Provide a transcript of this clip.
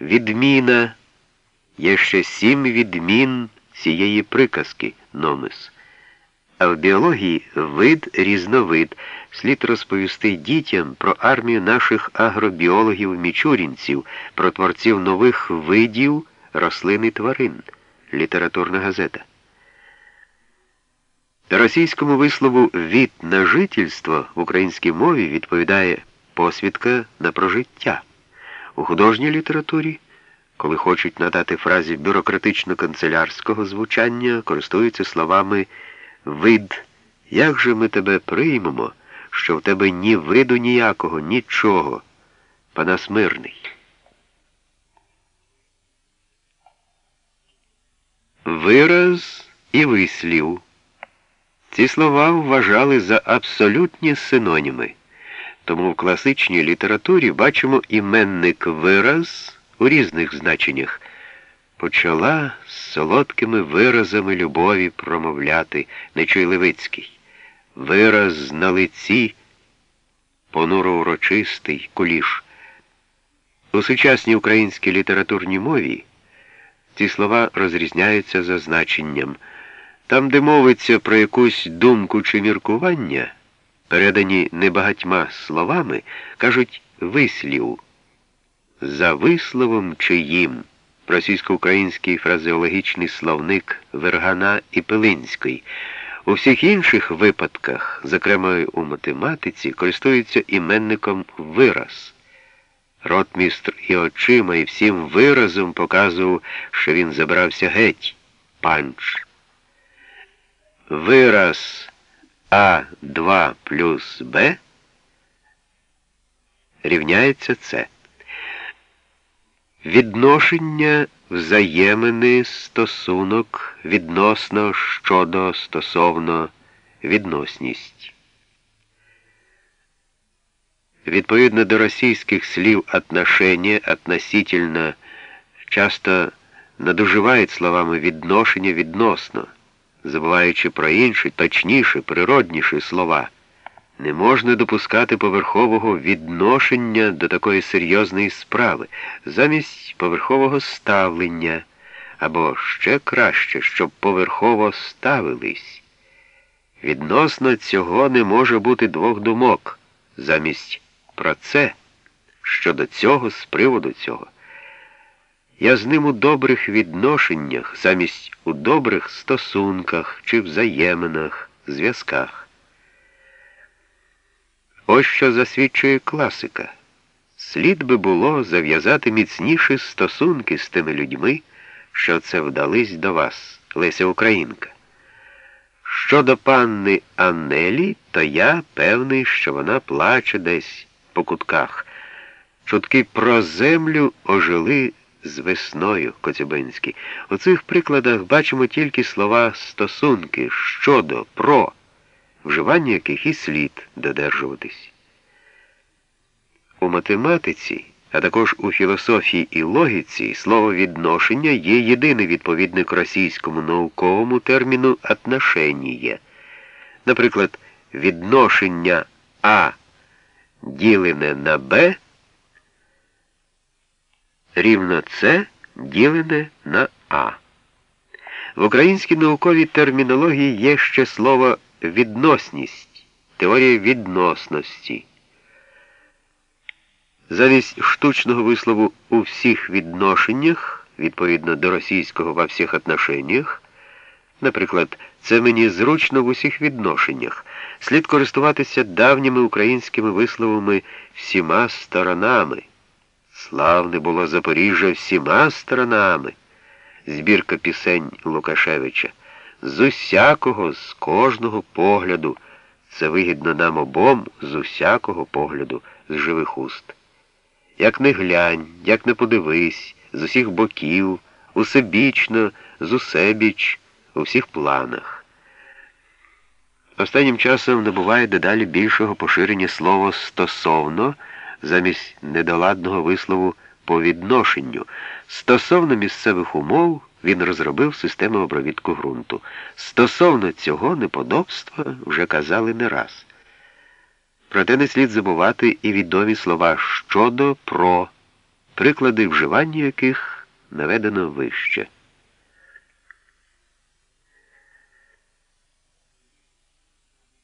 відміна. Є ще сім відмін цієї приказки номис. А в біології вид різновид. Слід розповісти дітям про армію наших агробіологів-мічурінців, про творців нових видів рослин і тварин. Літературна газета. Російському вислову від на жительство в українській мові відповідає посвідка на прожиття. У художній літературі, коли хочуть надати фразі бюрократично-канцелярського звучання, користуються словами вид, як же ми тебе приймемо, що в тебе ні виду ніякого, нічого. Панас мирний. Вираз і вислів. Ці слова вважали за абсолютні синоніми. Тому в класичній літературі бачимо іменник вираз у різних значеннях. Почала з солодкими виразами любові промовляти Нечуй Левицький. Вираз на лиці, понуро урочистий куліш. У сучасній українській літературній мові ці слова розрізняються за значенням. Там, де мовиться про якусь думку чи міркування, передані небагатьма словами, кажуть вислів. За висловом чиїм російсько-український фразеологічний словник Вергана і Пилинський. У всіх інших випадках, зокрема у математиці, користуються іменником вираз. Ротмістр і очима, і всім виразом показував, що він забрався геть панч. Вираз А2 плюс Б рівняється С. Відношення взаємини стосунок відносно щодо стосовно відносність. Відповідно до російських слів отношення, относительно часто надуживають словами відношення відносно забуваючи про інші, точніші, природніші слова. Не можна допускати поверхового відношення до такої серйозної справи, замість поверхового ставлення, або ще краще, щоб поверхово ставились. Відносно цього не може бути двох думок, замість про це, щодо цього, з приводу цього. Я з ним у добрих відношеннях, замість у добрих стосунках чи взаєминах, зв'язках. Ось що засвідчує класика. Слід би було зав'язати міцніші стосунки з тими людьми, що це вдались до вас, Леся Українка. Щодо панни Аннелі, то я певний, що вона плаче десь по кутках. Чутки про землю ожили з весною Коцюбинський. У цих прикладах бачимо тільки слова стосунки, щодо, про, вживання яких і слід додержуватись. У математиці, а також у філософії і логіці слово відношення є єдиний відповідник російському науковому терміну «отношеніє». Наприклад, відношення А ділене на Б рівно С ділене на А. В українській науковій термінології є ще слово відносність, теорія відносності. Замість штучного вислову у всіх відношеннях, відповідно до російського во всіх отношеннях, наприклад, це мені зручно в усіх відношеннях, слід користуватися давніми українськими висловами всіма сторонами. Славне було Запоріжжя всіма сторонами. Збірка пісень Лукашевича. З усякого, з кожного погляду. Це вигідно нам обом з усякого погляду, з живих уст. Як не глянь, як не подивись, з усіх боків, усебічно, з усебіч, у всіх планах. Останнім часом набуває дедалі більшого поширення слово стосовно замість недоладного вислову по відношенню. Стосовно місцевих умов він розробив систему обробітку ґрунту. Стосовно цього неподобства вже казали не раз. Проте не слід забувати і відомі слова щодо про приклади вживання яких наведено вище.